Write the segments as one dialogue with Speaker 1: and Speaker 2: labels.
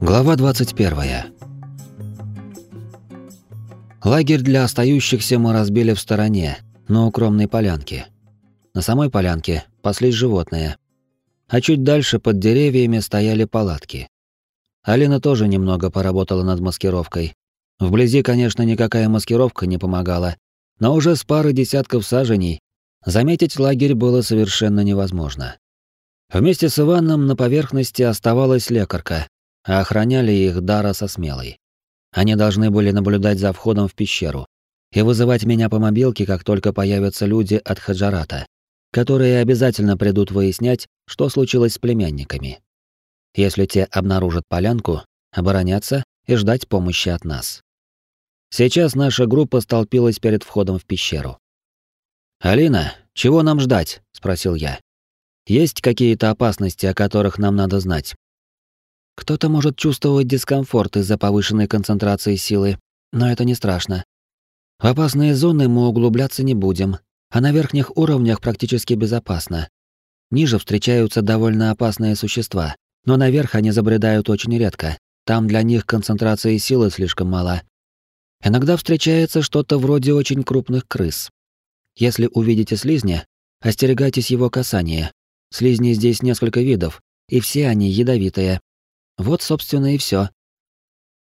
Speaker 1: Глава 21. Лагерь для остающихся мы разбили в стороне, на укромной полянке. На самой полянке паслись животные. А чуть дальше под деревьями стояли палатки. Алина тоже немного поработала над маскировкой. Вблизи, конечно, никакая маскировка не помогала, но уже с пары десятков саженей заметить лагерь было совершенно невозможно. Вместе с Иваном на поверхности оставалась лекарка, а охраняли их Дара со Смелой. Они должны были наблюдать за входом в пещеру и вызывать меня по мобилке, как только появятся люди от Хаджарата, которые обязательно придут выяснять, что случилось с племянниками. Если те обнаружат полянку, обороняться и ждать помощи от нас. Сейчас наша группа столпилась перед входом в пещеру. «Алина, чего нам ждать?» — спросил я. «Есть какие-то опасности, о которых нам надо знать?» Кто-то может чувствовать дискомфорт из-за повышенной концентрации силы, но это не страшно. В опасные зоны мы углубляться не будем, а на верхних уровнях практически безопасно. Ниже встречаются довольно опасные существа, но наверх они забредают очень редко. Там для них концентрации силы слишком мала. Иногда встречается что-то вроде очень крупных крыс. Если увидите слизня, остерегайтесь его касания. Слизней здесь несколько видов, и все они ядовитые. Вот, собственно, и все.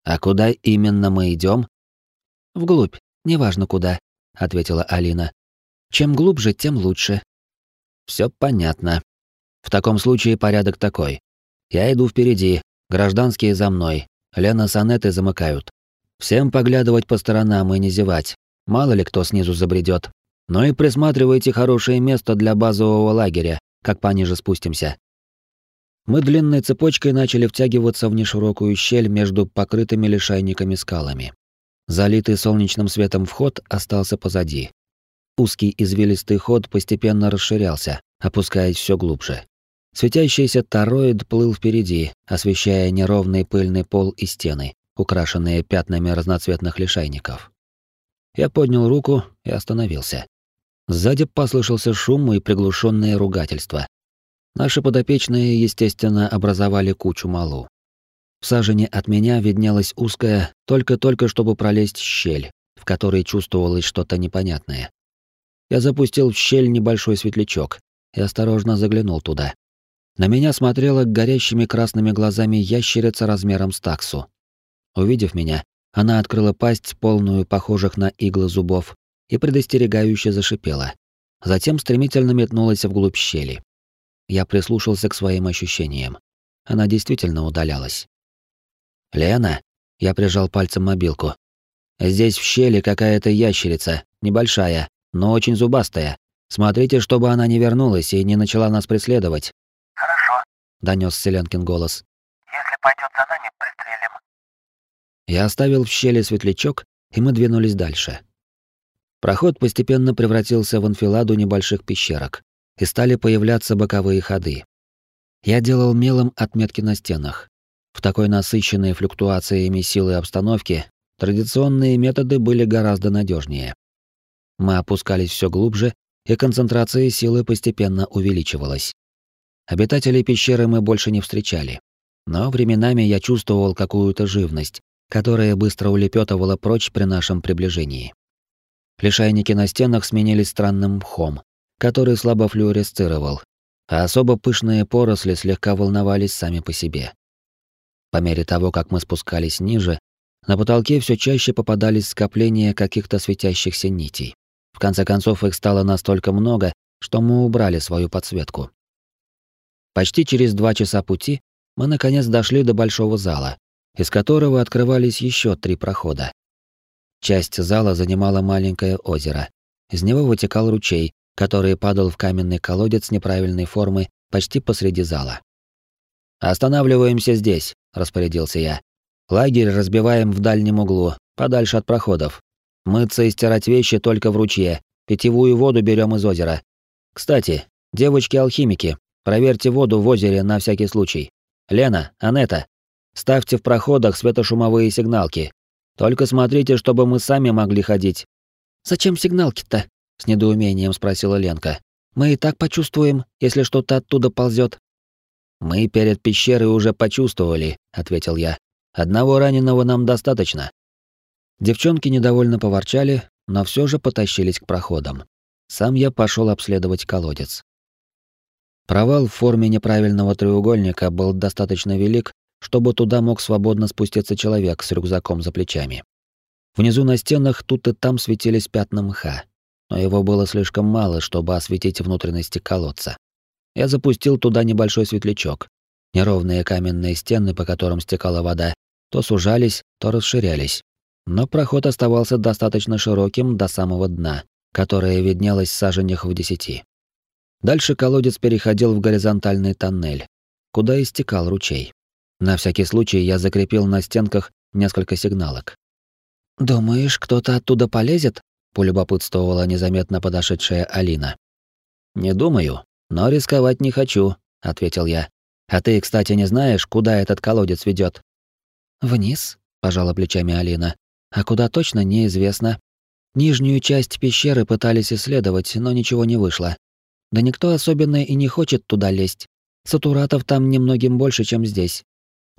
Speaker 1: А куда именно мы идем? Вглубь, неважно куда, ответила Алина. Чем глубже, тем лучше. Все понятно. В таком случае порядок такой. Я иду впереди, гражданские за мной, Лена с Анетой замыкают. Всем поглядывать по сторонам и не зевать. Мало ли кто снизу забредет. Но и присматривайте хорошее место для базового лагеря, как пониже спустимся. Мы длинной цепочкой начали втягиваться в неширокую щель между покрытыми лишайниками скалами. Залитый солнечным светом вход остался позади. Узкий извилистый ход постепенно расширялся, опускаясь все глубже. Светящийся тороид плыл впереди, освещая неровный пыльный пол и стены, украшенные пятнами разноцветных лишайников. Я поднял руку и остановился. Сзади послышался шум и приглушенное ругательство, Наши подопечные, естественно, образовали кучу малу. В сажене от меня виднелась узкая, только-только чтобы пролезть щель, в которой чувствовалось что-то непонятное. Я запустил в щель небольшой светлячок и осторожно заглянул туда. На меня смотрела горящими красными глазами ящерица размером с таксу. Увидев меня, она открыла пасть, полную похожих на иглы зубов, и предостерегающе зашипела. Затем стремительно метнулась вглубь щели. Я прислушался к своим ощущениям. Она действительно удалялась. «Лена?» — я прижал пальцем мобилку. «Здесь в щели какая-то ящерица, небольшая, но очень зубастая. Смотрите, чтобы она не вернулась и не начала нас преследовать».
Speaker 2: «Хорошо», —
Speaker 1: донёс Селенкин голос.
Speaker 2: «Если пойдет за нами, пристрелим».
Speaker 1: Я оставил в щели светлячок, и мы двинулись дальше. Проход постепенно превратился в анфиладу небольших пещерок и стали появляться боковые ходы. Я делал мелом отметки на стенах. В такой насыщенной флюктуациями силы обстановки традиционные методы были гораздо надежнее. Мы опускались все глубже, и концентрация силы постепенно увеличивалась. Обитателей пещеры мы больше не встречали, но временами я чувствовал какую-то живность, которая быстро улепетывала прочь при нашем приближении. Лишайники на стенах сменились странным мхом, который слабо флюоресцировал, а особо пышные поросли слегка волновались сами по себе. По мере того, как мы спускались ниже, на потолке все чаще попадались скопления каких-то светящихся нитей. В конце концов, их стало настолько много, что мы убрали свою подсветку. Почти через два часа пути мы наконец дошли до большого зала, из которого открывались еще три прохода. Часть зала занимала маленькое озеро. Из него вытекал ручей, который падал в каменный колодец неправильной формы почти посреди зала. «Останавливаемся здесь», — распорядился я. «Лагерь разбиваем в дальнем углу, подальше от проходов. Мыться и стирать вещи только в ручье, питьевую воду берем из озера. Кстати, девочки-алхимики, проверьте воду в озере на всякий случай. Лена, Анетта, ставьте в проходах светошумовые сигналки. Только смотрите, чтобы мы сами могли ходить». «Зачем сигналки-то?» С недоумением спросила Ленка. Мы и так почувствуем, если что-то оттуда ползет. Мы перед пещерой уже почувствовали, ответил я. Одного раненого нам достаточно. Девчонки недовольно поворчали, но все же потащились к проходам. Сам я пошел обследовать колодец. Провал в форме неправильного треугольника был достаточно велик, чтобы туда мог свободно спуститься человек с рюкзаком за плечами. Внизу на стенах тут и там светились пятна мха, но его было слишком мало, чтобы осветить внутренности колодца. Я запустил туда небольшой светлячок. Неровные каменные стены, по которым стекала вода, то сужались, то расширялись. Но проход оставался достаточно широким до самого дна, которое виднелось в саженях в десяти. Дальше колодец переходил в горизонтальный тоннель, куда истекал ручей. На всякий случай я закрепил на стенках несколько сигналок. «Думаешь, кто-то оттуда полезет?» — полюбопытствовала незаметно подошедшая Алина. «Не думаю, но рисковать не хочу», — ответил я. «А ты, кстати, не знаешь, куда этот колодец ведет? «Вниз», — пожала плечами Алина. «А куда точно, неизвестно. Нижнюю часть пещеры пытались исследовать, но ничего не вышло. Да никто особенно и не хочет туда лезть. Сатуратов там немногим больше, чем здесь.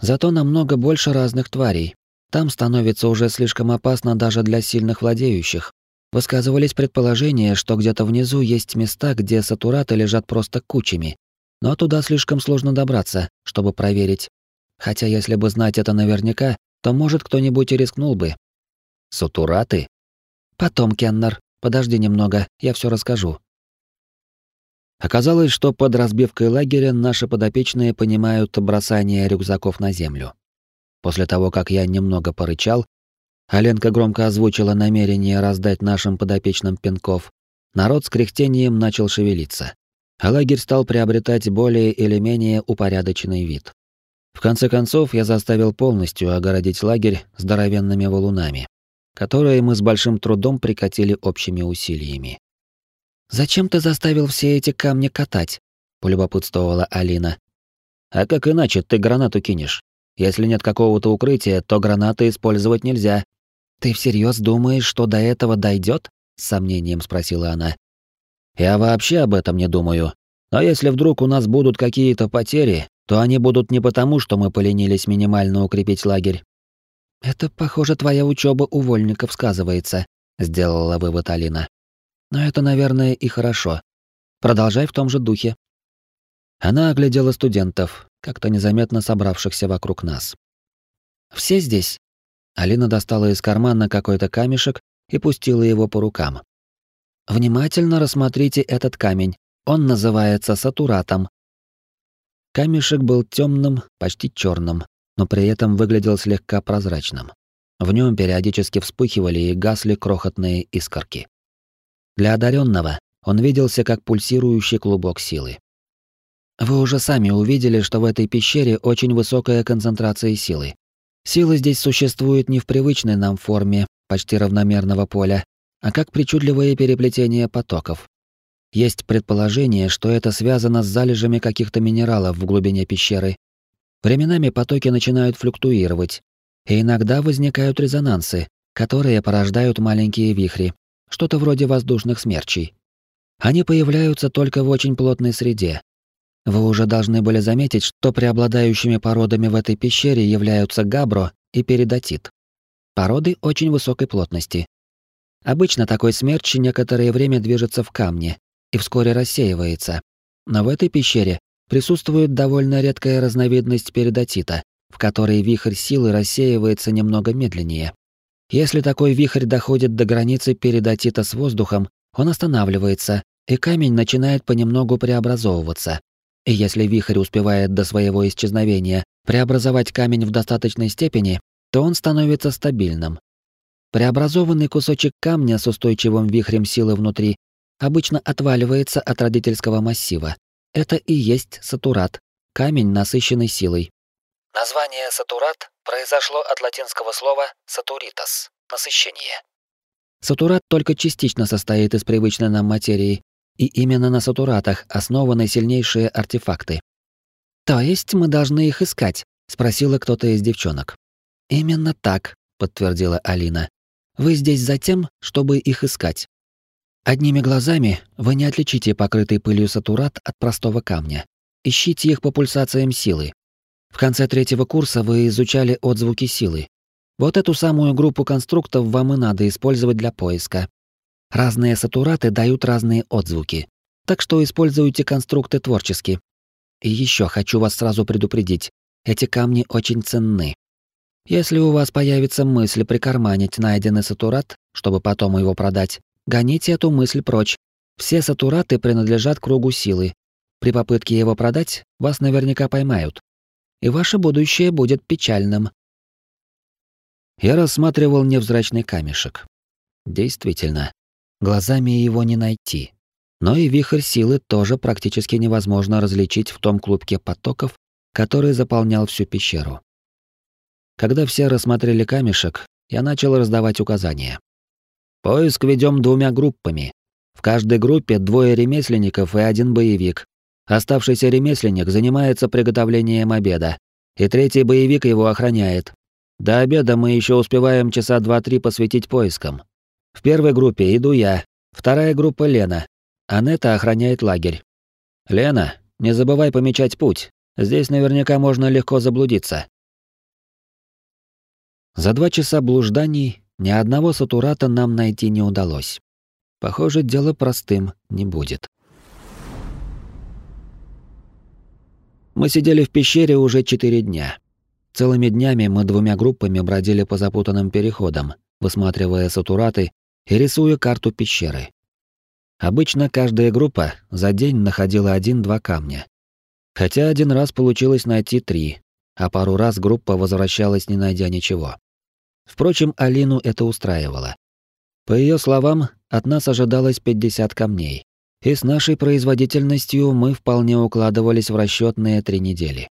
Speaker 1: Зато намного больше разных тварей. Там становится уже слишком опасно даже для сильных владеющих. Высказывались предположения, что где-то внизу есть места, где сатураты лежат просто кучами. Но туда слишком сложно добраться, чтобы проверить. Хотя если бы знать это наверняка, то, может, кто-нибудь и рискнул бы. Сатураты? Потом, Кеннер, подожди немного, я все расскажу. Оказалось, что под разбивкой лагеря наши подопечные понимают бросание рюкзаков на землю. После того, как я немного порычал, Аленка громко озвучила намерение раздать нашим подопечным пинков, народ с кряхтением начал шевелиться, а лагерь стал приобретать более или менее упорядоченный вид. В конце концов, я заставил полностью огородить лагерь здоровенными валунами, которые мы с большим трудом прикатили общими усилиями. «Зачем ты заставил все эти камни катать?» — полюбопытствовала Алина. «А как иначе ты гранату кинешь? Если нет какого-то укрытия, то гранаты использовать нельзя». «Ты всерьез думаешь, что до этого дойдет? с сомнением спросила она. «Я вообще об этом не думаю. Но если вдруг у нас будут какие-то потери, то они будут не потому, что мы поленились минимально укрепить лагерь». «Это, похоже, твоя учеба у вольников сказывается», — сделала вывод Алина. Но это, наверное, и хорошо. Продолжай в том же духе. Она оглядела студентов, как-то незаметно собравшихся вокруг нас. Все здесь. Алина достала из кармана какой-то камешек и пустила его по рукам. Внимательно рассмотрите этот камень. Он называется сатуратом. Камешек был темным, почти черным, но при этом выглядел слегка прозрачным. В нем периодически вспыхивали и гасли крохотные искорки. Для одаренного он виделся как пульсирующий клубок силы. Вы уже сами увидели, что в этой пещере очень высокая концентрация силы. Сила здесь существует не в привычной нам форме почти равномерного поля, а как причудливое переплетение потоков. Есть предположение, что это связано с залежами каких-то минералов в глубине пещеры. Временами потоки начинают флуктуировать, и иногда возникают резонансы, которые порождают маленькие вихри, что-то вроде воздушных смерчей. Они появляются только в очень плотной среде. Вы уже должны были заметить, что преобладающими породами в этой пещере являются габро и перидотит. Породы очень высокой плотности. Обычно такой смерч некоторое время движется в камне и вскоре рассеивается. Но в этой пещере присутствует довольно редкая разновидность перидотита, в которой вихрь силы рассеивается немного медленнее. Если такой вихрь доходит до границы передатита с воздухом, он останавливается, и камень начинает понемногу преобразовываться. И если вихрь успевает до своего исчезновения преобразовать камень в достаточной степени, то он становится стабильным. Преобразованный кусочек камня с устойчивым вихрем силы внутри обычно отваливается от родительского массива. Это и есть сатурат, камень, насыщенный силой.
Speaker 3: Название сатурат произошло от латинского слова «сатуритас» — насыщение.
Speaker 1: Сатурат только частично состоит из привычной нам материи, и именно на сатуратах основаны сильнейшие артефакты. «То есть мы должны их искать?» — спросила кто-то из девчонок. «Именно так», — подтвердила Алина. «Вы здесь за тем, чтобы их искать. Одними глазами вы не отличите покрытый пылью сатурат от простого камня. ищите их по пульсациям силы. В конце третьего курса вы изучали отзвуки силы. Вот эту самую группу конструктов вам и надо использовать для поиска. Разные сатураты дают разные отзвуки. Так что используйте конструкты творчески. И еще хочу вас сразу предупредить. Эти камни очень ценны. Если у вас появится мысль прикарманить найденный сатурат, чтобы потом его продать, гоните эту мысль прочь. Все сатураты принадлежат кругу силы. При попытке его продать вас наверняка поймают. И ваше будущее будет печальным. Я рассматривал невзрачный камешек. Действительно, глазами его не найти. Но и вихрь силы тоже практически невозможно различить в том клубке потоков, который заполнял всю пещеру. Когда все рассмотрели камешек, я начал раздавать указания. Поиск ведем двумя группами. В каждой группе двое ремесленников и один боевик. Оставшийся ремесленник занимается приготовлением обеда, и третий боевик его охраняет. До обеда мы еще успеваем часа два-три посвятить поискам. В первой группе иду я, вторая группа Лена. Анетта охраняет лагерь. Лена, не забывай помечать путь. Здесь наверняка можно легко заблудиться. За два часа блужданий ни одного сатурата нам найти не удалось. Похоже, дело простым не будет. Мы сидели в пещере уже четыре дня. Целыми днями мы двумя группами бродили по запутанным переходам, высматривая сатураты и рисуя карту пещеры. Обычно каждая группа за день находила один-два камня. Хотя один раз получилось найти три, а пару раз группа возвращалась, не найдя ничего. Впрочем, Алину это устраивало. По ее словам, от нас ожидалось 50 камней, и с нашей производительностью мы вполне укладывались в расчетные три недели.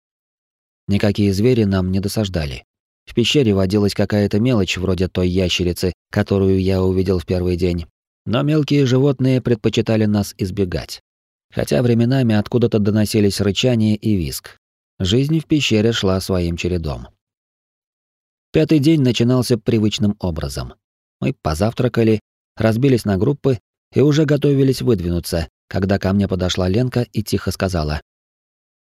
Speaker 1: Никакие звери нам не досаждали. В пещере водилась какая-то мелочь вроде той ящерицы, которую я увидел в первый день, но мелкие животные предпочитали нас избегать. Хотя временами откуда-то доносились рычание и визг. Жизнь в пещере шла своим чередом. Пятый день начинался привычным образом. Мы позавтракали, разбились на группы и уже готовились выдвинуться, когда ко мне подошла Ленка и тихо сказала.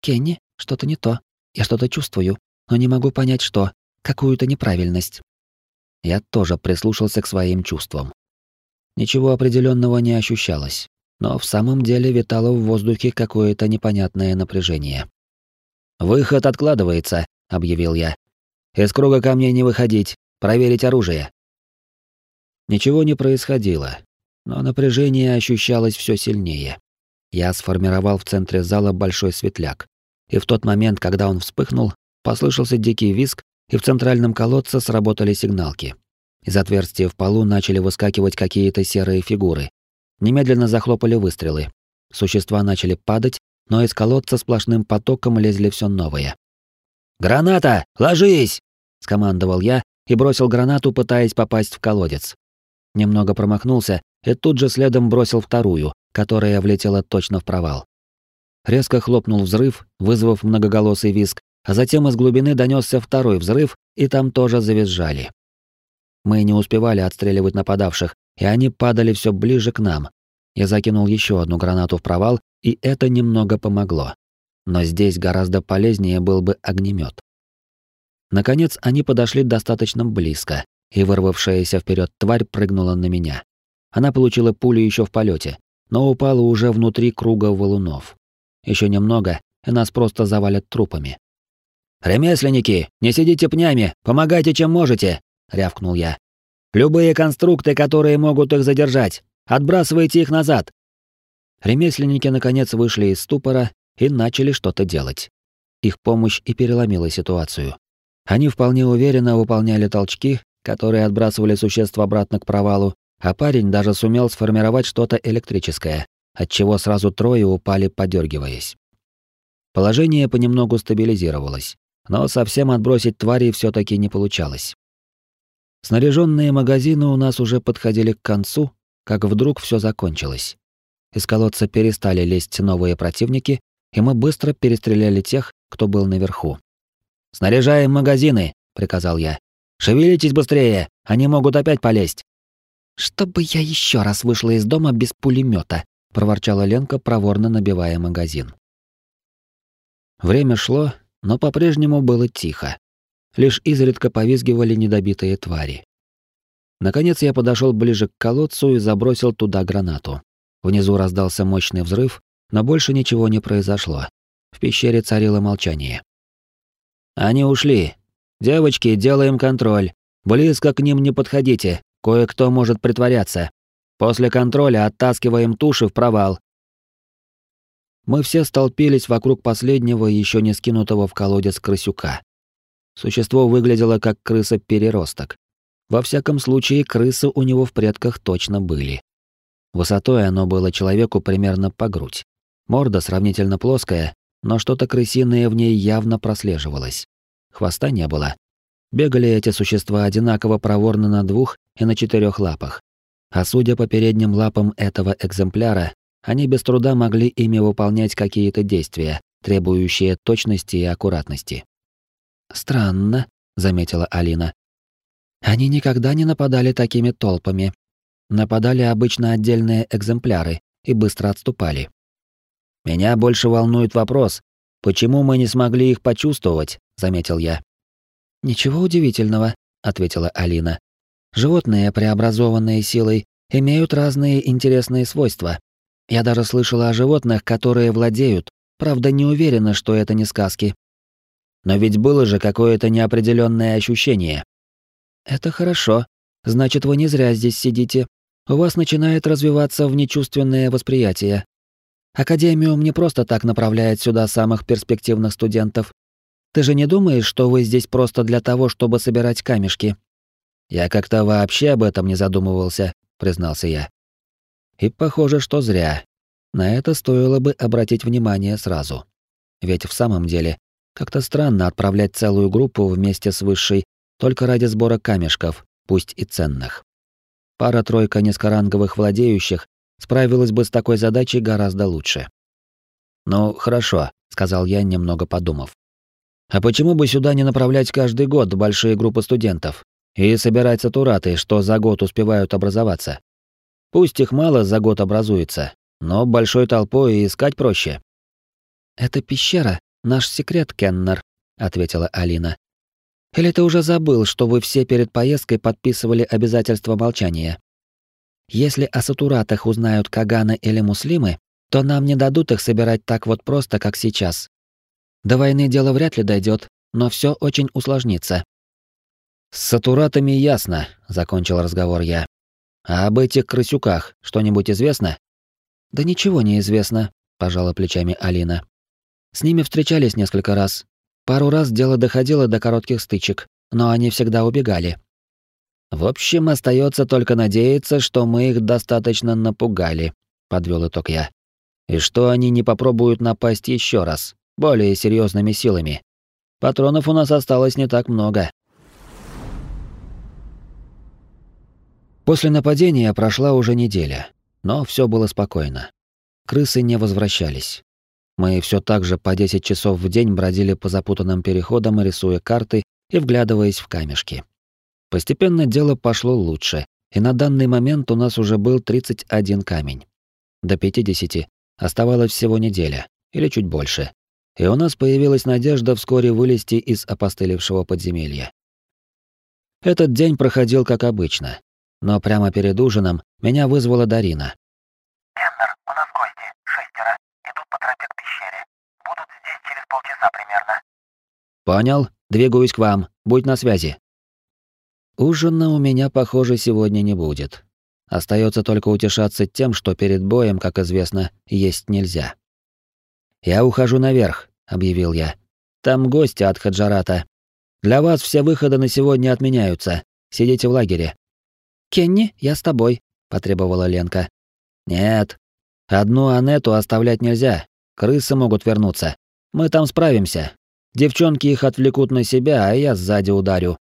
Speaker 1: «Кенни, что-то не то. Я что-то чувствую, но не могу понять, что. Какую-то неправильность». Я тоже прислушался к своим чувствам. Ничего определенного не ощущалось, но в самом деле витало в воздухе какое-то непонятное напряжение. «Выход откладывается», — объявил я. Из круга камней не выходить, проверить оружие. Ничего не происходило, но напряжение ощущалось все сильнее. Я сформировал в центре зала большой светляк, и в тот момент, когда он вспыхнул, послышался дикий визг, и в центральном колодце сработали сигналки. Из отверстия в полу начали выскакивать какие-то серые фигуры. Немедленно захлопали выстрелы. Существа начали падать, но из колодца сплошным потоком лезли все новые. «Граната! Ложись!» — скомандовал я и бросил гранату, пытаясь попасть в колодец. Немного промахнулся и тут же следом бросил вторую, которая влетела точно в провал. Резко хлопнул взрыв, вызвав многоголосый визг, а затем из глубины донесся второй взрыв, и там тоже завизжали. Мы не успевали отстреливать нападавших, и они падали все ближе к нам. Я закинул еще одну гранату в провал, и это немного помогло но здесь гораздо полезнее был бы огнемет. Наконец они подошли достаточно близко, и вырвавшаяся вперед тварь прыгнула на меня. Она получила пулю еще в полете, но упала уже внутри круга валунов. Еще немного, и нас просто завалят трупами. «Ремесленники, не сидите пнями, помогайте, чем можете!» — рявкнул я. «Любые конструкты, которые могут их задержать, отбрасывайте их назад!» Ремесленники наконец вышли из ступора и начали что-то делать. Их помощь и переломила ситуацию. Они вполне уверенно выполняли толчки, которые отбрасывали существ обратно к провалу, а парень даже сумел сформировать что-то электрическое, отчего сразу трое упали, подергиваясь. Положение понемногу стабилизировалось, но совсем отбросить твари все таки не получалось. Снаряженные магазины у нас уже подходили к концу, как вдруг все закончилось. Из колодца перестали лезть новые противники, и мы быстро перестреляли тех, кто был наверху. «Снаряжаем магазины», — приказал я. «Шевелитесь быстрее, они могут опять полезть». «Чтобы я еще раз вышла из дома без пулемета, проворчала Ленка, проворно набивая магазин. Время шло, но по-прежнему было тихо. Лишь изредка повизгивали недобитые твари. Наконец я подошел ближе к колодцу и забросил туда гранату. Внизу раздался мощный взрыв, но больше ничего не произошло. В пещере царило молчание. «Они ушли. Девочки, делаем контроль. Близко к ним не подходите. Кое-кто может притворяться. После контроля оттаскиваем туши в провал. Мы все столпились вокруг последнего, еще не скинутого в колодец крысюка. Существо выглядело как крыса-переросток. Во всяком случае, крысы у него в предках точно были. Высотой оно было человеку примерно по грудь. Морда сравнительно плоская, но что-то крысиное в ней явно прослеживалось. Хвоста не было. Бегали эти существа одинаково проворно на двух и на четырех лапах. А судя по передним лапам этого экземпляра, они без труда могли ими выполнять какие-то действия, требующие точности и аккуратности. «Странно», — заметила Алина. «Они никогда не нападали такими толпами. Нападали обычно отдельные экземпляры и быстро отступали». «Меня больше волнует вопрос, почему мы не смогли их почувствовать?» — заметил я. «Ничего удивительного», — ответила Алина. Животные, преобразованные силой, имеют разные интересные свойства. Я даже слышала о животных, которые владеют, правда не уверена, что это не сказки. Но ведь было же какое-то неопределенное ощущение. Это хорошо. Значит, вы не зря здесь сидите. У вас начинает развиваться внечувственное восприятие. Академиум не просто так направляет сюда самых перспективных студентов. Ты же не думаешь, что вы здесь просто для того, чтобы собирать камешки? Я как-то вообще об этом не задумывался, признался я. И похоже, что зря. На это стоило бы обратить внимание сразу. Ведь в самом деле, как-то странно отправлять целую группу вместе с высшей только ради сбора камешков, пусть и ценных. Пара-тройка низкоранговых владеющих справилась бы с такой задачей гораздо лучше. «Ну, хорошо», — сказал я, немного подумав. «А почему бы сюда не направлять каждый год большие группы студентов? и собирать сатураты, что за год успевают образоваться. Пусть их мало за год образуется, но большой толпой искать проще. «Это пещера, наш секрет, Кеннер», — ответила Алина. «Или ты уже забыл, что вы все перед поездкой подписывали обязательство молчания? Если о сатуратах узнают Каганы или Муслимы, то нам не дадут их собирать так вот просто, как сейчас. До войны дело вряд ли дойдет, но все очень усложнится. «С сатуратами ясно», — закончил разговор я. «А об этих крысюках что-нибудь известно?» «Да ничего не известно», — пожала плечами Алина. «С ними встречались несколько раз. Пару раз дело доходило до коротких стычек, но они всегда убегали». «В общем, остается только надеяться, что мы их достаточно напугали», — подвел итог я. «И что они не попробуют напасть еще раз, более серьезными силами. Патронов у нас осталось не так много». После нападения прошла уже неделя, но все было спокойно. Крысы не возвращались. Мы все так же по 10 часов в день бродили по запутанным переходам, рисуя карты и вглядываясь в камешки. Постепенно дело пошло лучше, и на данный момент у нас уже был 31 камень. До 50 оставалось всего неделя, или чуть больше. И у нас появилась надежда вскоре вылезти из опостылевшего подземелья. Этот день проходил как обычно, но прямо перед ужином меня вызвала Дарина.
Speaker 2: «Кеннер, у нас гости, шестеро, идут по тропе к пещере. Будут здесь через полчаса примерно».
Speaker 1: «Понял, двигаюсь к вам, будь на связи». Ужина у меня, похоже, сегодня не будет. Остается только утешаться тем, что перед боем, как известно, есть нельзя. «Я ухожу наверх», — объявил я. «Там гости от Хаджарата. Для вас все выходы на сегодня отменяются. Сидите в лагере.
Speaker 4: «Кенни, я с тобой», — потребовала Ленка.
Speaker 1: «Нет. Одну Анету оставлять нельзя. Крысы могут вернуться. Мы там справимся. Девчонки их отвлекут на себя, а я сзади ударю».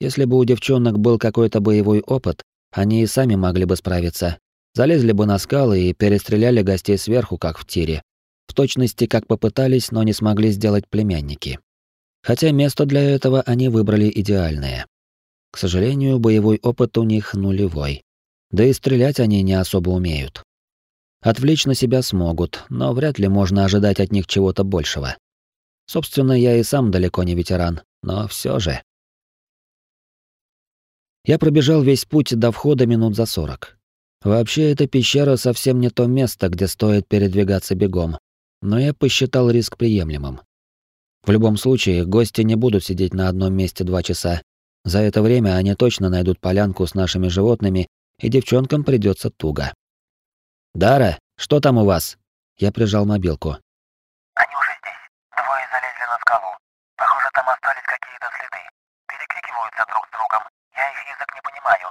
Speaker 1: Если бы у девчонок был какой-то боевой опыт, они и сами могли бы справиться. Залезли бы на скалы и перестреляли гостей сверху, как в тире. В точности, как попытались, но не смогли сделать племянники. Хотя место для этого они выбрали идеальное. К сожалению, боевой опыт у них нулевой. Да и стрелять они не особо умеют. Отвлечь на себя смогут, но вряд ли можно ожидать от них чего-то большего. Собственно, я и сам далеко не ветеран, но все же. Я пробежал весь путь до входа минут за сорок. Вообще, эта пещера совсем не то место, где стоит передвигаться бегом, но я посчитал риск приемлемым. В любом случае, гости не будут сидеть на одном месте два часа. За это время они точно найдут полянку с нашими животными, и девчонкам придется туго. «Дара, что там у вас?» Я прижал мобилку.
Speaker 2: Они уже здесь. Двое залезли на скалу. Похоже, там остались какие-то следы. Перекрикиваются друг с другом. Я их язык не понимаю.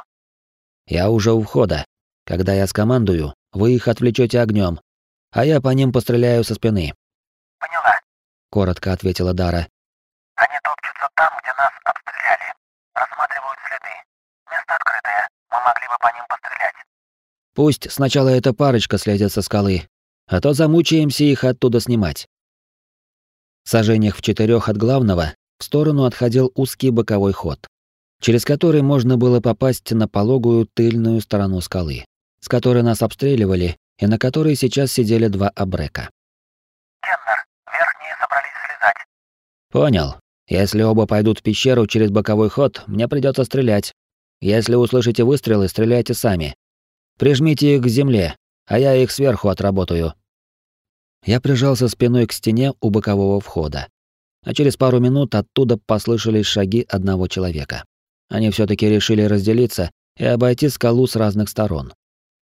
Speaker 1: Я уже у входа. Когда я скомандую, вы их отвлечете огнем, а я по ним постреляю со спины.
Speaker 2: Поняла.
Speaker 1: Коротко ответила Дара.
Speaker 2: Они топчутся там, где нас обстреляли. Рассматривают следы. Место открытое. Мы могли бы по ним пострелять.
Speaker 1: Пусть сначала эта парочка слезет со скалы, а то замучаемся их оттуда снимать. В сажениях в четырех от главного в сторону отходил узкий боковой ход, через который можно было попасть на пологую тыльную сторону скалы, с которой нас обстреливали и на которой сейчас сидели два абрека.
Speaker 2: Кеннер, верхние собрались слезать.
Speaker 1: Понял. Если оба пойдут в пещеру через боковой ход, мне придется стрелять. Если услышите выстрелы, стреляйте сами. Прижмите их к земле, а я их сверху отработаю. Я прижался спиной к стене у бокового входа. А через пару минут оттуда послышались шаги одного человека. Они все таки решили разделиться и обойти скалу с разных сторон.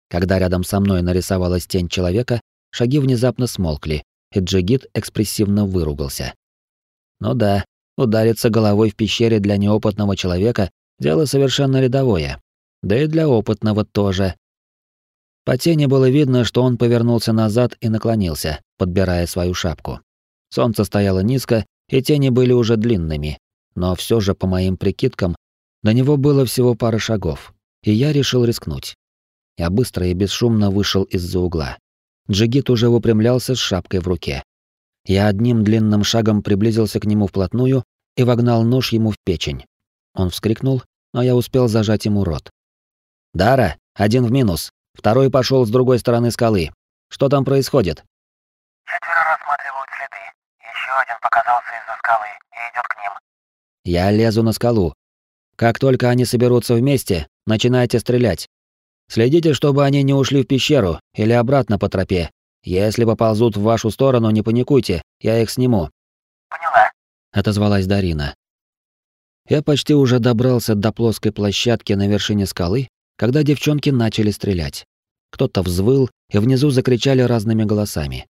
Speaker 1: Когда рядом со мной нарисовалась тень человека, шаги внезапно смолкли, и Джигит экспрессивно выругался. Ну да, удариться головой в пещере для неопытного человека — дело совершенно рядовое. Да и для опытного тоже. По тени было видно, что он повернулся назад и наклонился, подбирая свою шапку. Солнце стояло низко, и тени были уже длинными, но все же, по моим прикидкам, до него было всего пара шагов, и я решил рискнуть. Я быстро и бесшумно вышел из-за угла. Джигит уже выпрямлялся с шапкой в руке. Я одним длинным шагом приблизился к нему вплотную и вогнал нож ему в печень. Он вскрикнул, но я успел зажать ему рот. «Дара, один в минус. Второй пошел с другой стороны скалы. Что там происходит?
Speaker 2: Четверо рассматривают следы. Еще один показался из-за скалы и идет к ним.
Speaker 1: Я лезу на скалу. Как только они соберутся вместе, начинайте стрелять. Следите, чтобы они не ушли в пещеру или обратно по тропе. Если поползут в вашу сторону, не паникуйте, я их сниму.
Speaker 2: Поняла.
Speaker 1: Отозвалась Дарина. Я почти уже добрался до плоской площадки на вершине скалы, когда девчонки начали стрелять. Кто-то взвыл, и внизу закричали разными голосами.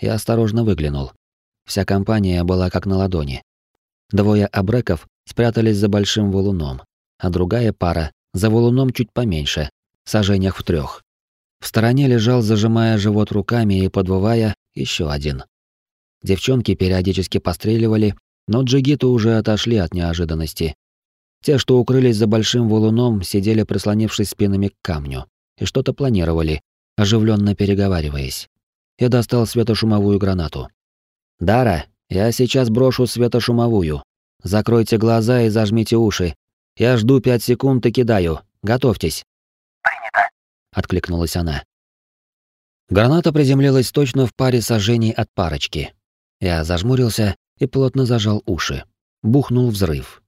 Speaker 1: Я осторожно выглянул. Вся компания была как на ладони. Двое абреков спрятались за большим валуном, а другая пара за валуном чуть поменьше, сажениях в трех. В стороне лежал, зажимая живот руками и подвывая, еще один. Девчонки периодически постреливали, но джигиты уже отошли от неожиданности те, что укрылись за большим валуном, сидели прислонившись спинами к камню и что-то планировали, оживленно переговариваясь. Я достал светошумовую гранату. «Дара, я сейчас брошу светошумовую. Закройте глаза и зажмите уши. Я жду пять секунд и кидаю. Готовьтесь».
Speaker 2: Принято.
Speaker 1: Откликнулась она. Граната приземлилась точно в паре сажений от парочки. Я зажмурился и плотно зажал уши. Бухнул взрыв.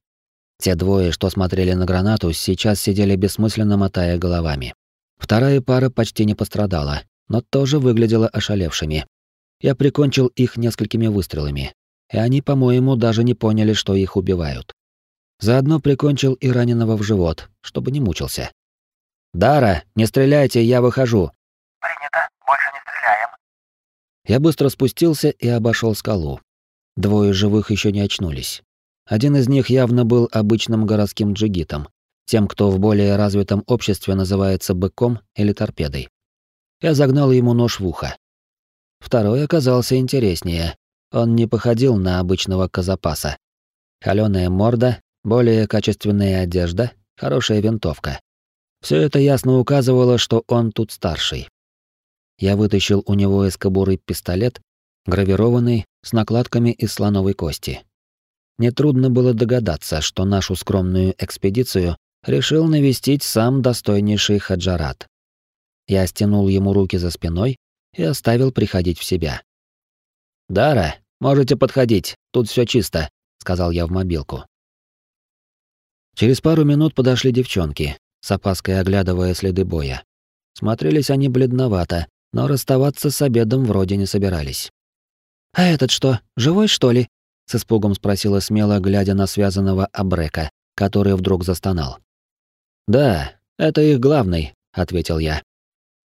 Speaker 1: Те двое, что смотрели на гранату, сейчас сидели бессмысленно мотая головами. Вторая пара почти не пострадала, но тоже выглядела ошалевшими. Я прикончил их несколькими выстрелами, и они, по-моему, даже не поняли, что их убивают. Заодно прикончил и раненого в живот, чтобы не мучился. «Дара, не стреляйте, я выхожу!»
Speaker 2: Принято. Больше не стреляем.
Speaker 1: Я быстро спустился и обошел скалу. Двое живых еще не очнулись. Один из них явно был обычным городским джигитом, тем, кто в более развитом обществе называется быком или торпедой. Я загнал ему нож в ухо. Второй оказался интереснее. Он не походил на обычного казапаса. Холёная морда, более качественная одежда, хорошая винтовка. Все это ясно указывало, что он тут старший. Я вытащил у него из кобуры пистолет, гравированный, с накладками из слоновой кости. Нетрудно было догадаться, что нашу скромную экспедицию решил навестить сам достойнейший Хаджарат. Я стянул ему руки за спиной и оставил приходить в себя. «Дара, Можете подходить, тут все чисто», — сказал я в мобилку. Через пару минут подошли девчонки, с опаской оглядывая следы боя. Смотрелись они бледновато, но расставаться с обедом вроде не собирались.
Speaker 4: «А этот что, живой, что ли?» — с испугом спросила смело, глядя на связанного Абрека, который вдруг застонал.
Speaker 1: «Да, это их главный», — ответил я.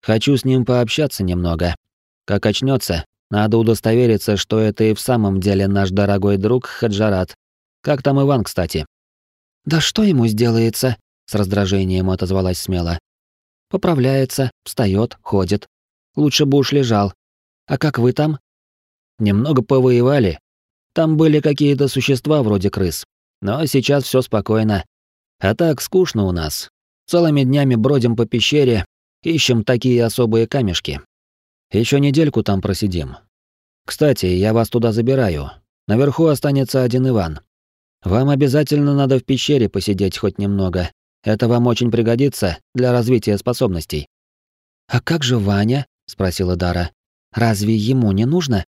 Speaker 1: «Хочу с ним пообщаться немного. Как очнется, надо удостовериться, что это и в самом деле наш дорогой друг Хаджарат. Как там Иван, кстати?»
Speaker 4: «Да что ему сделается?» — с раздражением отозвалась смело. «Поправляется, встает, ходит. Лучше бы уж лежал. А как вы там?»
Speaker 1: «Немного повоевали. Там были какие-то существа вроде крыс. Но сейчас все спокойно. А так скучно у нас. Целыми днями бродим по пещере, ищем такие особые камешки. Еще недельку там просидим. Кстати, я вас туда забираю. Наверху останется один Иван. Вам обязательно надо в пещере посидеть хоть немного. Это вам очень пригодится для развития способностей.
Speaker 4: А как же Ваня? спросила Дара. Разве ему не нужно?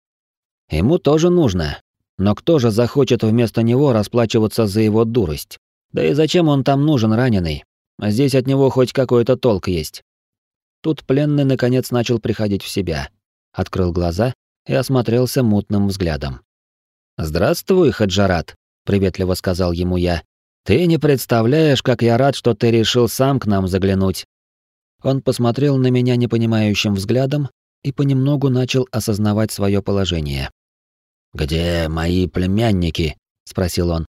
Speaker 1: Ему тоже нужно. Но кто же захочет вместо него расплачиваться за его дурость? Да и зачем он там нужен раненый? А здесь от него хоть какой-то толк есть. Тут пленный наконец начал приходить в себя. Открыл глаза и осмотрелся мутным взглядом. «Здравствуй, Хаджарат», приветливо сказал ему я. Ты не представляешь, как я рад, что ты решил сам к нам заглянуть. Он посмотрел на меня непонимающим взглядом и понемногу начал осознавать свое положение. Где мои племянники? спросил он.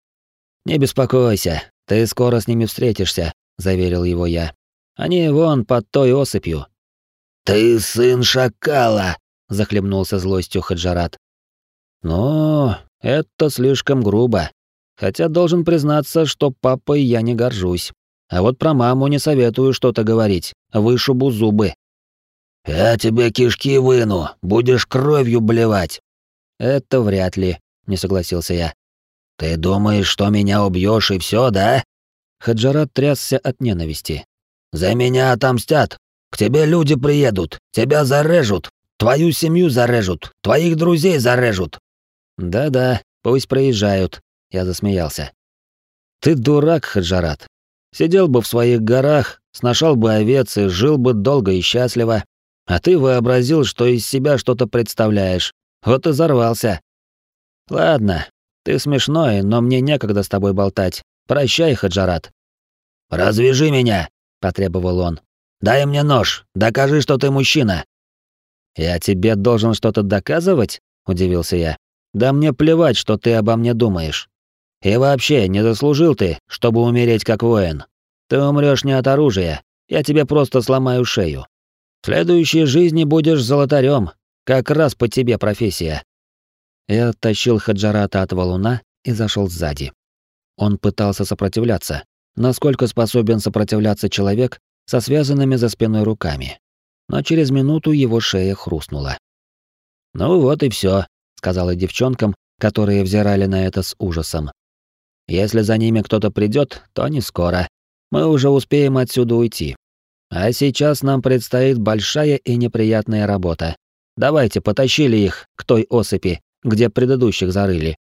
Speaker 1: Не беспокойся, ты скоро с ними встретишься, заверил его я. Они вон под той осыпью. Ты сын шакала, захлебнулся злостью Хаджарат. Но это слишком грубо, Хотя должен признаться, что папой я не горжусь. А вот про маму не советую что-то говорить, вышибу зубы. «Я тебе кишки выну, будешь кровью блевать». «Это вряд ли», — не согласился я. «Ты думаешь, что меня убьешь и все, да?» Хаджарат трясся от ненависти. «За меня отомстят. К тебе люди приедут, тебя зарежут, твою семью зарежут, твоих друзей зарежут». «Да-да, пусть проезжают, я засмеялся. Ты дурак, Хаджарат. Сидел бы в своих горах, сношал бы овец и жил бы долго и счастливо. А ты вообразил, что из себя что-то представляешь. Вот и взорвался. Ладно, ты смешной, но мне некогда с тобой болтать. Прощай, Хаджарат. Развяжи меня, потребовал он. Дай мне нож, докажи, что ты мужчина. Я тебе должен что-то доказывать? удивился я. Да мне плевать, что ты обо мне думаешь. И вообще, не заслужил ты, чтобы умереть как воин. Ты умрёшь не от оружия, я тебе просто сломаю шею. В следующей жизни будешь золотарем, как раз по тебе профессия. Я оттащил Хаджарата от валуна и зашел сзади. Он пытался сопротивляться, насколько способен сопротивляться человек со связанными за спиной руками. Но через минуту его шея хрустнула. «Ну вот и все, сказала девчонкам, которые взирали на это с ужасом. Если за ними кто-то придет, то не скоро. Мы уже успеем отсюда уйти. А сейчас нам предстоит большая и неприятная работа. Давайте, потащили их к той осыпи, где предыдущих зарыли.